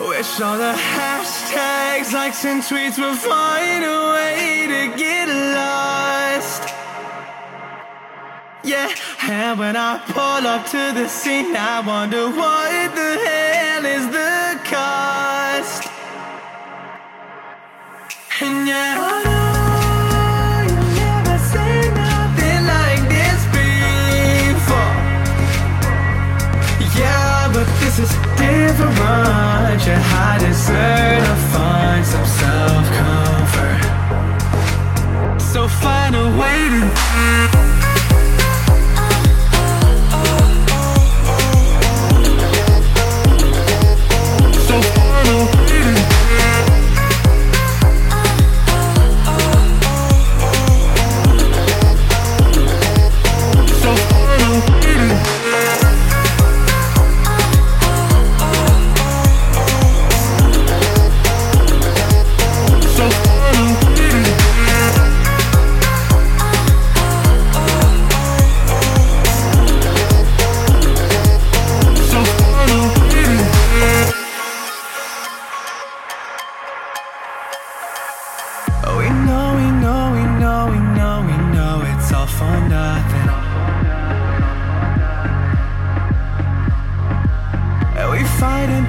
Wish all the hashtags, likes, and tweets would find a way to get lost. Yeah, and when I pull up to the scene, I wonder what the hell is the cost.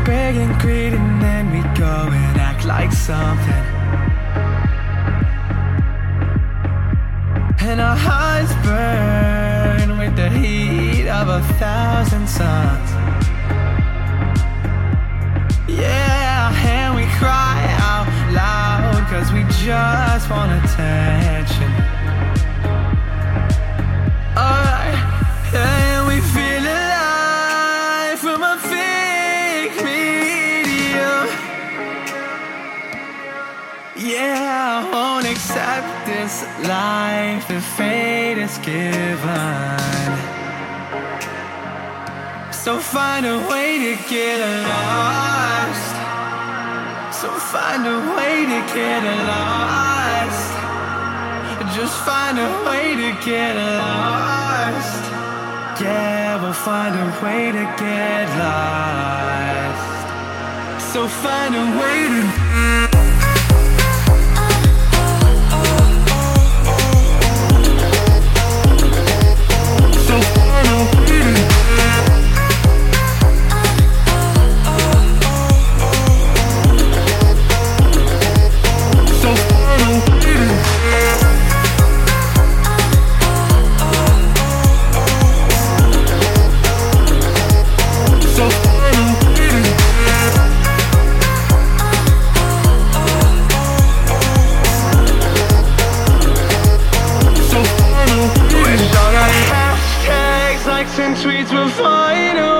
Beg and greed, and then we go and act like something. And our hearts burn with the heat of a thousand suns. Yeah, and we cry out loud cause we just wanna attention. Yeah, I won't accept this life if fate is given. So find a way to get lost. So find a way to get lost. Just find a way to get lost. Yeah, we'll find a way to get lost. So find a way to. sweets will find a